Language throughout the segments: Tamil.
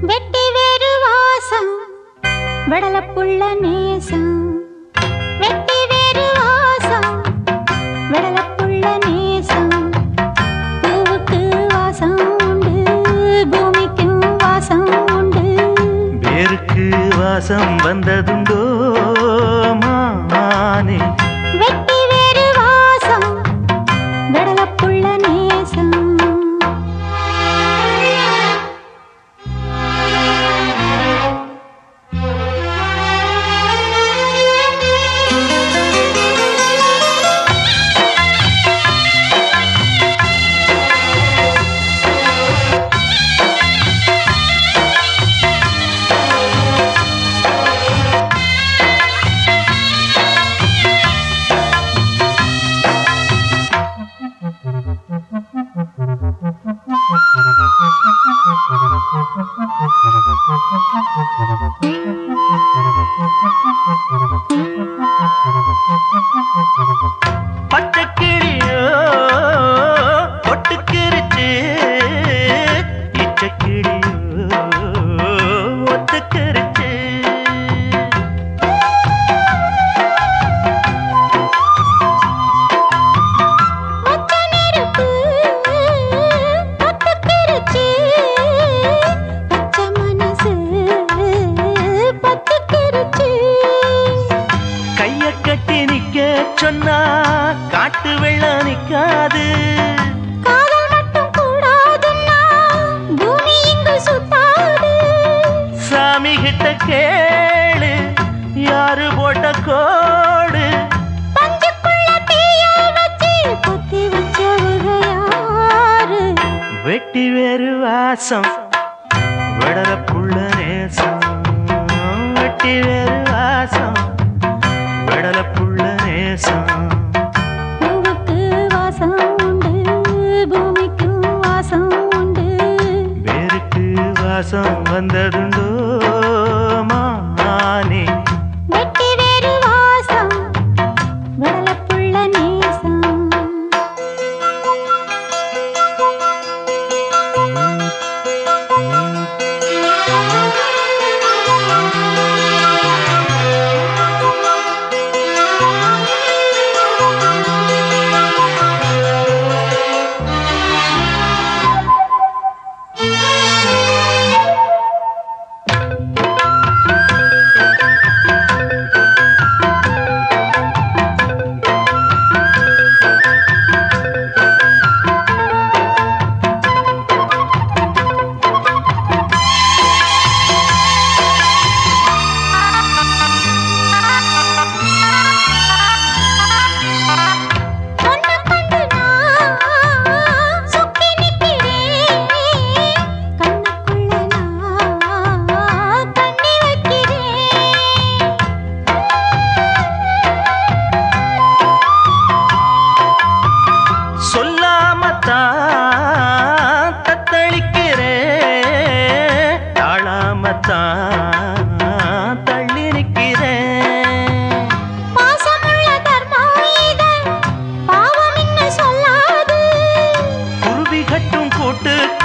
வெட்டி வேறு வாசம் விடலப்புள்ள நேசம். வெட்டி வேறு வாசம் விடலப்புள்ள நேசம். பூவுக்கு வாசம் உண்டு பூமிக்கும் வாசம் உண்டு. வேருக்கு வாசம் வந்ததுண்டோ? கைய கட்டி நிக்க சொன்னா காட்டு வெள்ளம் நிக்காது. சாமி கிட்ட கேளு யாரு போட்ட கோடு. வெட்டி வேறு வாசம் விடல புள்ள நேசம். வெட்டி வேறு விடல புள்ள நேசம். பூவுக்கு வாசம் உண்டு பூமிக்கும் வாசம் உண்டு. வேருக்கு வாசம் வந்ததுண்டோ?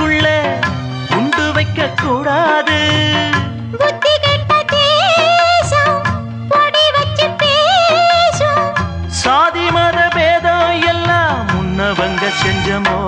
மனசுக்குள்ள குண்டு வைக்க கூடாது சாதி மத பேதம் எல்லாம் முன்னவங்க செஞ்சமோ?